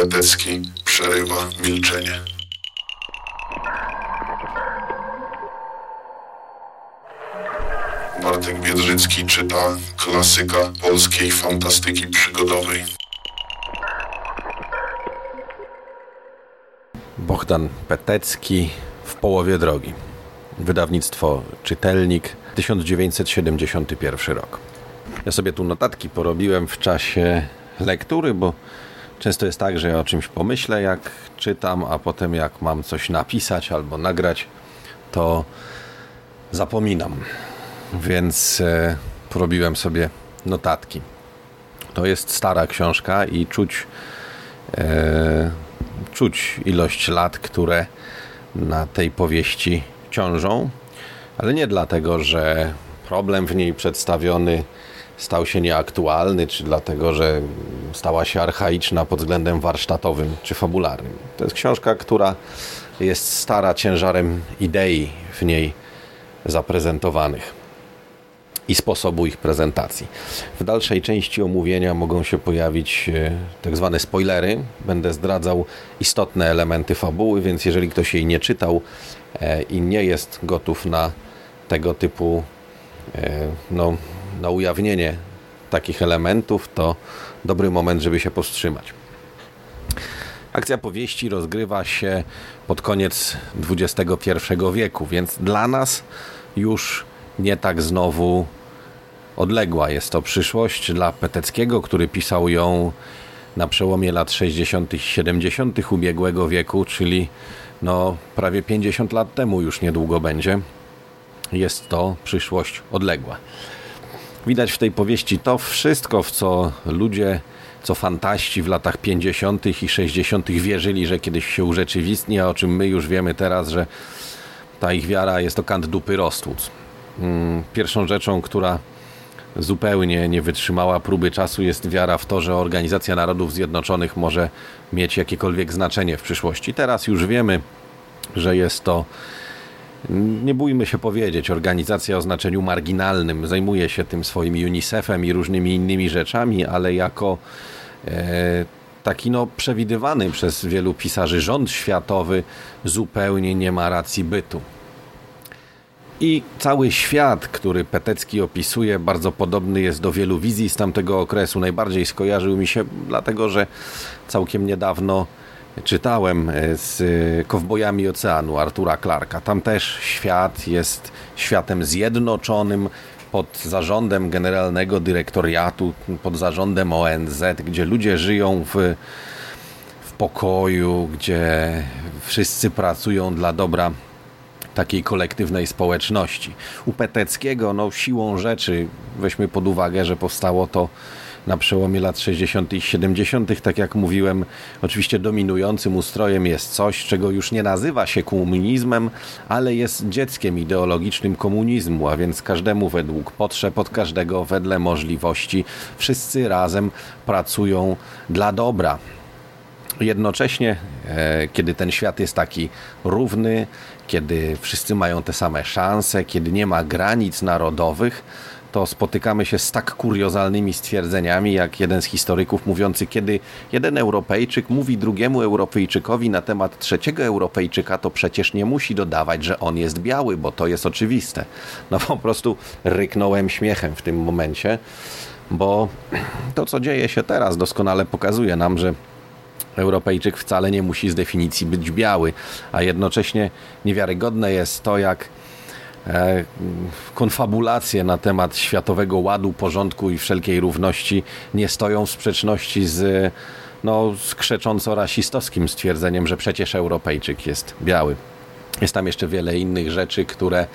Petecki przerywa milczenie. Bartek Biedrzycki czyta klasyka polskiej fantastyki przygodowej. Bohdan Petecki w połowie drogi. Wydawnictwo Czytelnik, 1971 rok. Ja sobie tu notatki porobiłem w czasie lektury, bo często jest tak, że ja o czymś pomyślę, jak czytam, a potem jak mam coś napisać albo nagrać, to zapominam. Więc e, porobiłem sobie notatki. To jest stara książka i czuć, e, czuć ilość lat, które na tej powieści ciążą, ale nie dlatego, że problem w niej przedstawiony stał się nieaktualny, czy dlatego, że stała się archaiczna pod względem warsztatowym czy fabularnym. To jest książka, która jest stara ciężarem idei w niej zaprezentowanych i sposobu ich prezentacji. W dalszej części omówienia mogą się pojawić e, tak zwane spoilery. Będę zdradzał istotne elementy fabuły, więc jeżeli ktoś jej nie czytał e, i nie jest gotów na tego typu e, no, na ujawnienie takich elementów, to dobry moment, żeby się powstrzymać. Akcja powieści rozgrywa się pod koniec XXI wieku, więc dla nas już nie tak znowu odległa jest to przyszłość dla Peteckiego, który pisał ją na przełomie lat 60. i 70. ubiegłego wieku, czyli no prawie 50 lat temu już niedługo będzie. Jest to przyszłość odległa. Widać w tej powieści to wszystko, w co ludzie, co fantaści w latach 50. i 60. wierzyli, że kiedyś się urzeczywistni, a o czym my już wiemy teraz, że ta ich wiara jest to kant dupy roztłuc. Mm, pierwszą rzeczą, która zupełnie nie wytrzymała próby czasu jest wiara w to, że Organizacja Narodów Zjednoczonych może mieć jakiekolwiek znaczenie w przyszłości. Teraz już wiemy, że jest to nie bójmy się powiedzieć, organizacja o znaczeniu marginalnym zajmuje się tym swoim UNICEF-em i różnymi innymi rzeczami, ale jako e, taki no, przewidywany przez wielu pisarzy rząd światowy zupełnie nie ma racji bytu. I cały świat, który Petecki opisuje, bardzo podobny jest do wielu wizji z tamtego okresu. Najbardziej skojarzył mi się, dlatego że całkiem niedawno czytałem e, z Kowbojami Oceanu Artura Clarka. Tam też świat jest światem zjednoczonym pod zarządem generalnego dyrektoriatu, pod zarządem ONZ, gdzie ludzie żyją w, w pokoju, gdzie wszyscy pracują dla dobra takiej kolektywnej społeczności. U Peteckiego, no siłą rzeczy, weźmy pod uwagę, że powstało to na przełomie lat 60. i 70., tak jak mówiłem, oczywiście dominującym ustrojem jest coś, czego już nie nazywa się komunizmem, ale jest dzieckiem ideologicznym komunizmu, a więc każdemu według potrzeb, od każdego wedle możliwości. Wszyscy razem pracują dla dobra. Jednocześnie, e, kiedy ten świat jest taki równy, kiedy wszyscy mają te same szanse, kiedy nie ma granic narodowych, to spotykamy się z tak kuriozalnymi stwierdzeniami, jak jeden z historyków mówiący, kiedy jeden Europejczyk mówi drugiemu Europejczykowi na temat trzeciego Europejczyka, to przecież nie musi dodawać, że on jest biały, bo to jest oczywiste. No po prostu ryknąłem śmiechem w tym momencie, bo to, co dzieje się teraz, doskonale pokazuje nam, że Europejczyk wcale nie musi z definicji być biały, a jednocześnie niewiarygodne jest to, jak konfabulacje na temat światowego ładu, porządku i wszelkiej równości nie stoją w sprzeczności z no, skrzecząco rasistowskim stwierdzeniem, że przecież Europejczyk jest biały. Jest tam jeszcze wiele innych rzeczy, które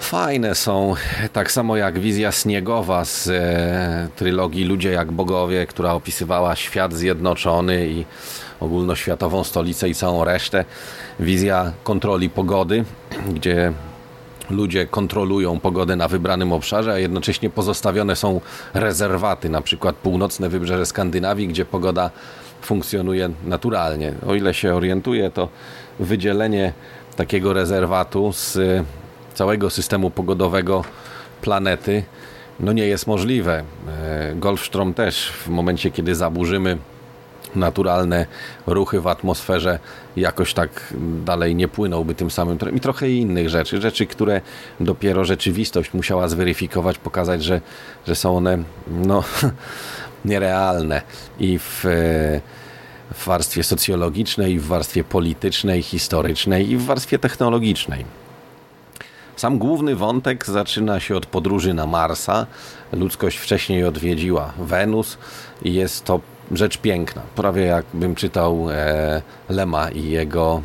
fajne są, tak samo jak wizja Sniegowa z e, trylogii Ludzie jak bogowie, która opisywała świat zjednoczony i ogólnoświatową stolicę i całą resztę. Wizja kontroli pogody, gdzie ludzie kontrolują pogodę na wybranym obszarze, a jednocześnie pozostawione są rezerwaty, na przykład północne wybrzeże Skandynawii, gdzie pogoda funkcjonuje naturalnie. O ile się orientuję, to wydzielenie takiego rezerwatu z całego systemu pogodowego planety no nie jest możliwe. E, Golfstrom też w momencie, kiedy zaburzymy naturalne ruchy w atmosferze jakoś tak dalej nie płynąłby tym samym i trochę innych rzeczy, rzeczy, które dopiero rzeczywistość musiała zweryfikować, pokazać, że, że są one no, nierealne i w, w warstwie socjologicznej, w warstwie politycznej, historycznej i w warstwie technologicznej. Sam główny wątek zaczyna się od podróży na Marsa. Ludzkość wcześniej odwiedziła Wenus i jest to rzecz piękna. Prawie jakbym czytał e, Lema i jego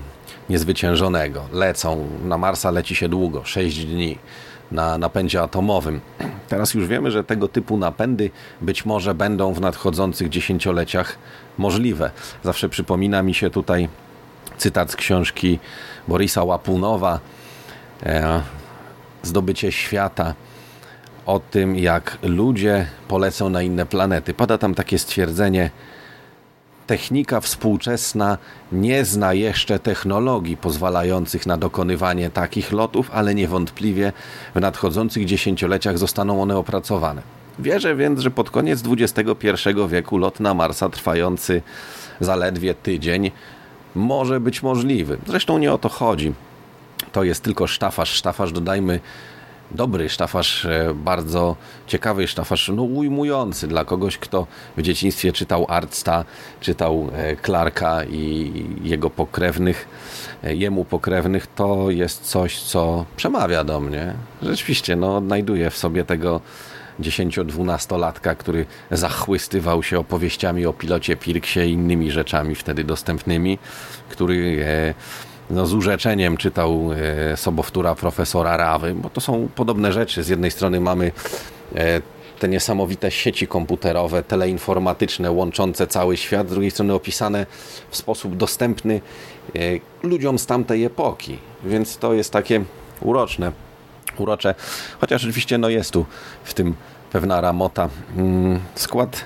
niezwyciężonego. Lecą, na Marsa leci się długo, 6 dni na napędzie atomowym. Teraz już wiemy, że tego typu napędy być może będą w nadchodzących dziesięcioleciach możliwe. Zawsze przypomina mi się tutaj cytat z książki Borisa Łapunowa e, Zdobycie świata o tym, jak ludzie polecą na inne planety. Pada tam takie stwierdzenie, technika współczesna nie zna jeszcze technologii pozwalających na dokonywanie takich lotów, ale niewątpliwie w nadchodzących dziesięcioleciach zostaną one opracowane. Wierzę więc, że pod koniec XXI wieku lot na Marsa trwający zaledwie tydzień może być możliwy. Zresztą nie o to chodzi. To jest tylko sztafaż. Sztafaż, dodajmy, dobry sztafaż, e, bardzo ciekawy sztafaż, no ujmujący dla kogoś, kto w dzieciństwie czytał Artsta, czytał e, Clarka i jego pokrewnych, e, jemu pokrewnych, to jest coś, co przemawia do mnie. Rzeczywiście, no, odnajduję w sobie tego 10-12-latka, który zachłystywał się opowieściami o pilocie Pirksie i innymi rzeczami wtedy dostępnymi, który no, z urzeczeniem czytał e, sobowtóra profesora Rawy, bo to są podobne rzeczy. Z jednej strony mamy e, te niesamowite sieci komputerowe, teleinformatyczne, łączące cały świat, z drugiej strony opisane w sposób dostępny e, ludziom z tamtej epoki. Więc to jest takie uroczne, urocze. Chociaż oczywiście no jest tu w tym pewna ramota. Mm, skład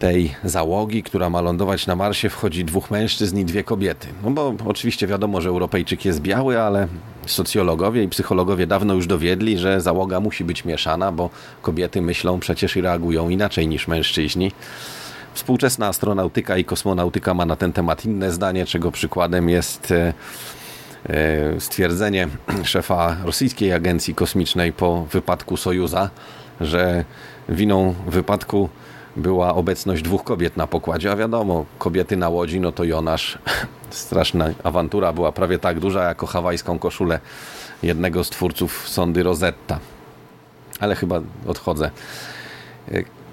tej załogi, która ma lądować na Marsie, wchodzi dwóch mężczyzn i dwie kobiety. No bo oczywiście wiadomo, że Europejczyk jest biały, ale socjologowie i psychologowie dawno już dowiedli, że załoga musi być mieszana, bo kobiety myślą przecież i reagują inaczej niż mężczyźni. Współczesna astronautyka i kosmonautyka ma na ten temat inne zdanie, czego przykładem jest e, e, stwierdzenie szefa rosyjskiej agencji kosmicznej po wypadku Sojuza, że winą wypadku była obecność dwóch kobiet na pokładzie, a wiadomo, kobiety na łodzi, no to Jonasz, straszna awantura, była prawie tak duża, jako hawajską koszulę jednego z twórców sondy Rosetta. Ale chyba odchodzę.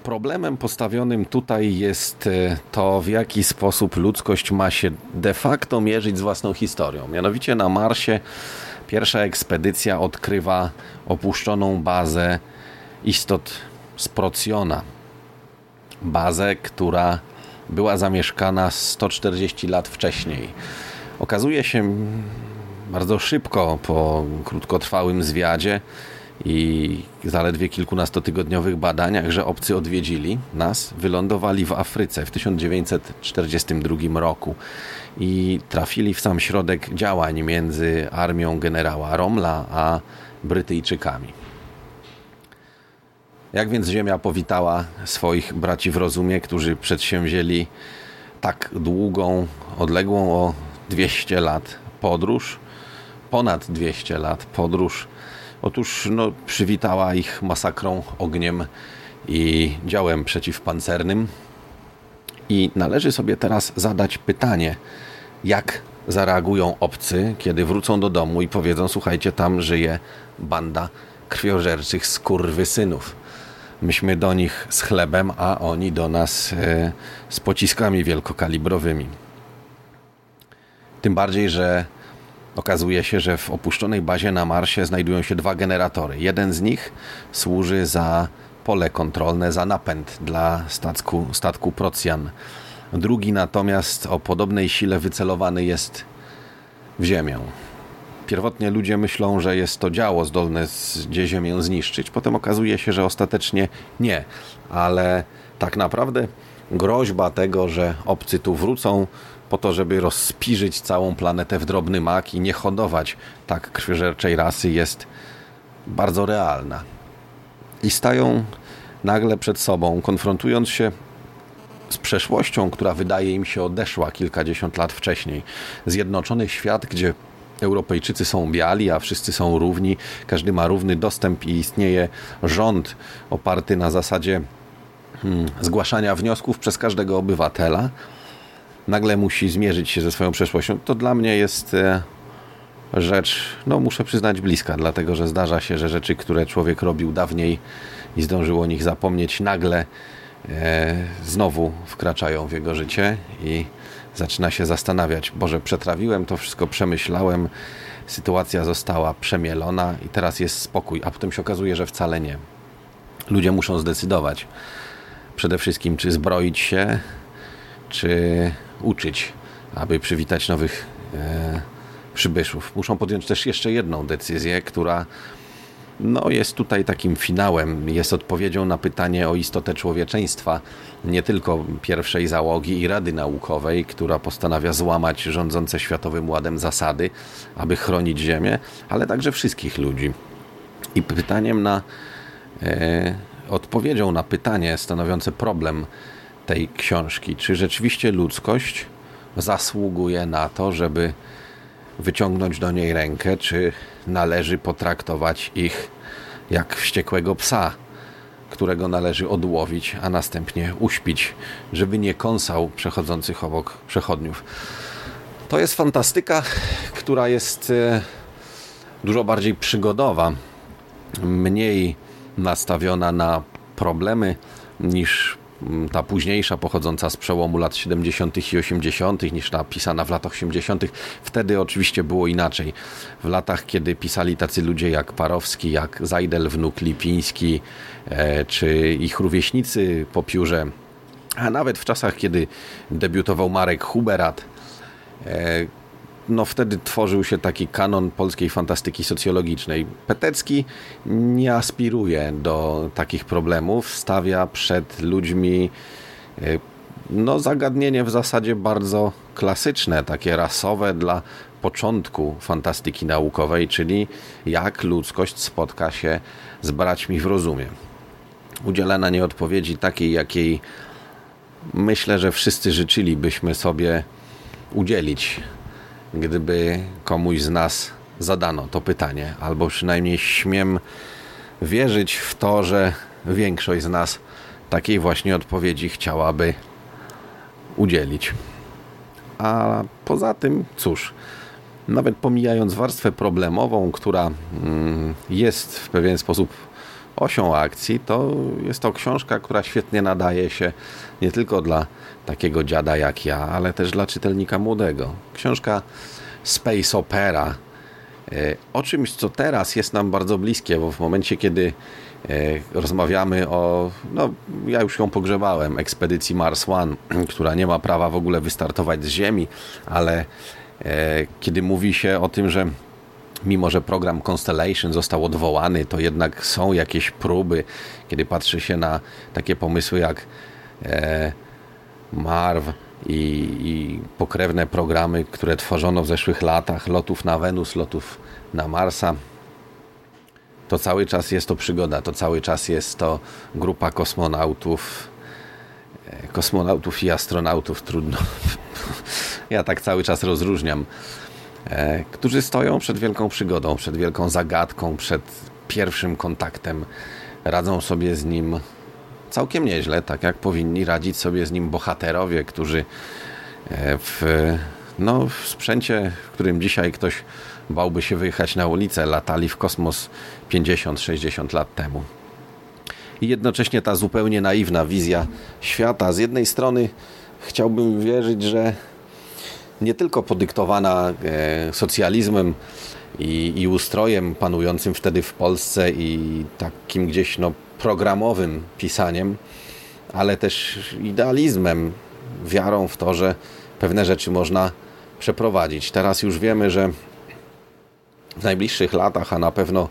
Problemem postawionym tutaj jest e, to, w jaki sposób ludzkość ma się de facto mierzyć z własną historią. Mianowicie na Marsie pierwsza ekspedycja odkrywa opuszczoną bazę istot z Procjona, bazę, która była zamieszkana 140 lat wcześniej. Okazuje się bardzo szybko po krótkotrwałym zwiadzie i zaledwie kilkunastotygodniowych badaniach, że obcy odwiedzili nas, wylądowali w Afryce w 1942 roku i trafili w sam środek działań między armią generała Romla a Brytyjczykami. Jak więc Ziemia powitała swoich braci w rozumie, którzy przedsięwzięli tak długą, odległą o 200 lat podróż, ponad 200 lat podróż. Otóż no, przywitała ich masakrą, ogniem i działem przeciwpancernym. I należy sobie teraz zadać pytanie, jak zareagują obcy, kiedy wrócą do domu i powiedzą: Słuchajcie, tam żyje banda krwiożerczych skurwysynów myśmy do nich z chlebem, a oni do nas e, z pociskami wielkokalibrowymi. Tym bardziej, że okazuje się, że w opuszczonej bazie na Marsie znajdują się dwa generatory. Jeden z nich służy za pole kontrolne, za napęd dla statku, statku Procjan. Drugi natomiast o podobnej sile wycelowany jest w ziemię. Pierwotnie ludzie myślą, że jest to działo zdolne gdzie Ziemię zniszczyć. Potem okazuje się, że ostatecznie nie. Ale tak naprawdę groźba tego, że obcy tu wrócą po to, żeby rozspiżyć całą planetę w drobny mak i nie hodować tak krwiożerczej rasy jest bardzo realna. I stają nagle przed sobą, konfrontując się z przeszłością, która wydaje im się odeszła kilkadziesiąt lat wcześniej. Zjednoczony świat, gdzie Europejczycy są biali, a wszyscy są równi, każdy ma równy dostęp i istnieje rząd oparty na zasadzie hmm, zgłaszania wniosków przez każdego obywatela, nagle musi zmierzyć się ze swoją przeszłością. To dla mnie jest e, rzecz, no muszę przyznać, bliska, dlatego że zdarza się, że rzeczy, które człowiek robił dawniej i zdążył o nich zapomnieć, nagle znowu wkraczają w jego życie i zaczyna się zastanawiać, Boże, przetrawiłem to wszystko, przemyślałem, sytuacja została przemielona i teraz jest spokój, a potem się okazuje, że wcale nie. Ludzie muszą zdecydować przede wszystkim, czy zbroić się, czy uczyć, aby przywitać nowych e, przybyszów. Muszą podjąć też jeszcze jedną decyzję, która no, jest tutaj takim finałem, jest odpowiedzią na pytanie o istotę człowieczeństwa, nie tylko pierwszej załogi i Rady Naukowej, która postanawia złamać rządzące Światowym Ładem zasady, aby chronić Ziemię, ale także wszystkich ludzi. I pytaniem na e, odpowiedzią na pytanie stanowiące problem tej książki, czy rzeczywiście ludzkość zasługuje na to, żeby wyciągnąć do niej rękę, czy należy potraktować ich jak wściekłego psa, którego należy odłowić, a następnie uśpić, żeby nie kąsał przechodzących obok przechodniów. To jest fantastyka, która jest e, dużo bardziej przygodowa, mniej nastawiona na problemy niż ta późniejsza, pochodząca z przełomu lat 70. i 80., niż ta pisana w latach 80., wtedy oczywiście było inaczej. W latach, kiedy pisali tacy ludzie jak Parowski, jak Zajdel, wnuk Lipiński, e, czy ich rówieśnicy po piórze, a nawet w czasach, kiedy debiutował Marek Huberat, e, no wtedy tworzył się taki kanon polskiej fantastyki socjologicznej. Petecki nie aspiruje do takich problemów, stawia przed ludźmi e, no, zagadnienie w zasadzie bardzo klasyczne, takie rasowe dla początku fantastyki naukowej, czyli jak ludzkość spotka się z braćmi w rozumie. Udziela na nie odpowiedzi takiej, jakiej myślę, że wszyscy życzylibyśmy sobie udzielić gdyby komuś z nas zadano to pytanie, albo przynajmniej śmiem wierzyć w to, że większość z nas takiej właśnie odpowiedzi chciałaby udzielić. A poza tym, cóż, nawet pomijając warstwę problemową, która mm, jest w pewien sposób osią akcji, to jest to książka, która świetnie nadaje się nie tylko dla takiego dziada jak ja, ale też dla czytelnika młodego. Książka Space Opera e, o czymś, co teraz jest nam bardzo bliskie, bo w momencie, kiedy e, rozmawiamy o, no ja już ją pogrzebałem, ekspedycji Mars One, która nie ma prawa w ogóle wystartować z Ziemi, ale e, kiedy mówi się o tym, że mimo że program Constellation został odwołany, to jednak są jakieś próby, kiedy patrzy się na takie pomysły jak Marv i, i pokrewne programy, które tworzono w zeszłych latach, lotów na Wenus, lotów na Marsa, to cały czas jest to przygoda, to cały czas jest to grupa kosmonautów, e, kosmonautów i astronautów, trudno. Ja tak cały czas rozróżniam E, którzy stoją przed wielką przygodą, przed wielką zagadką, przed pierwszym kontaktem. Radzą sobie z nim całkiem nieźle, tak jak powinni radzić sobie z nim bohaterowie, którzy e, w, no, w sprzęcie, w którym dzisiaj ktoś bałby się wyjechać na ulicę, latali w kosmos 50-60 lat temu. I jednocześnie ta zupełnie naiwna wizja świata. Z jednej strony chciałbym wierzyć, że nie tylko podyktowana e, socjalizmem i, i ustrojem panującym wtedy w Polsce i takim gdzieś no, programowym pisaniem, ale też idealizmem, wiarą w to, że pewne rzeczy można przeprowadzić. Teraz już wiemy, że w najbliższych latach, a na pewno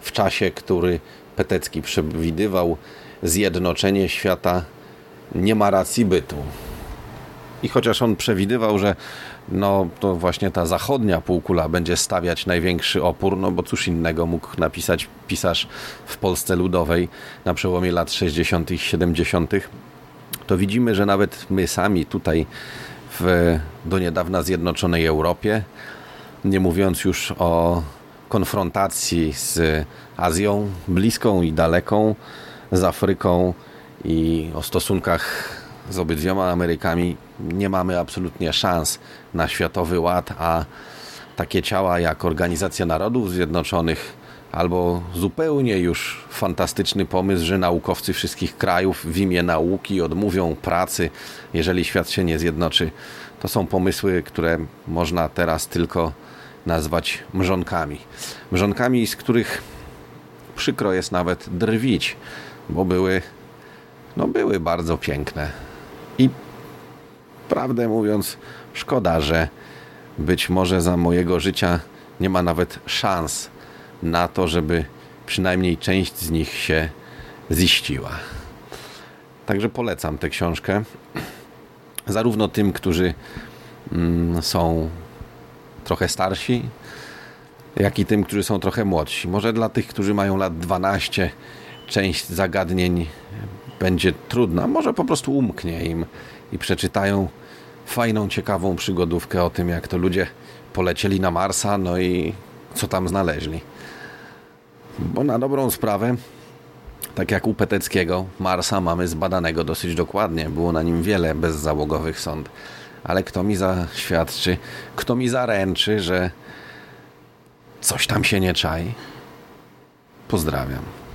w czasie, który Petecki przewidywał, zjednoczenie świata nie ma racji bytu. I chociaż on przewidywał, że no to właśnie ta zachodnia półkula będzie stawiać największy opór, no bo cóż innego mógł napisać pisarz w Polsce Ludowej na przełomie lat 60. i 70., to widzimy, że nawet my sami tutaj w do niedawna zjednoczonej Europie, nie mówiąc już o konfrontacji z Azją bliską i daleką, z Afryką i o stosunkach z obydwiema Amerykami nie mamy absolutnie szans na światowy ład, a takie ciała jak Organizacja Narodów Zjednoczonych albo zupełnie już fantastyczny pomysł, że naukowcy wszystkich krajów w imię nauki odmówią pracy, jeżeli świat się nie zjednoczy. To są pomysły, które można teraz tylko nazwać mrzonkami. Mrzonkami, z których przykro jest nawet drwić, bo były, no były bardzo piękne. I prawdę mówiąc, szkoda, że być może za mojego życia nie ma nawet szans na to, żeby przynajmniej część z nich się ziściła. Także polecam tę książkę. Zarówno tym, którzy mm, są trochę starsi, jak i tym, którzy są trochę młodsi. Może dla tych, którzy mają lat 12, część zagadnień będzie trudna, może po prostu umknie im i przeczytają fajną, ciekawą przygodówkę o tym, jak to ludzie polecieli na Marsa, no i co tam znaleźli. Bo na dobrą sprawę, tak jak u Peteckiego, Marsa mamy zbadanego dosyć dokładnie. Było na nim wiele bezzałogowych sąd. Ale kto mi zaświadczy, kto mi zaręczy, że coś tam się nie czai? Pozdrawiam.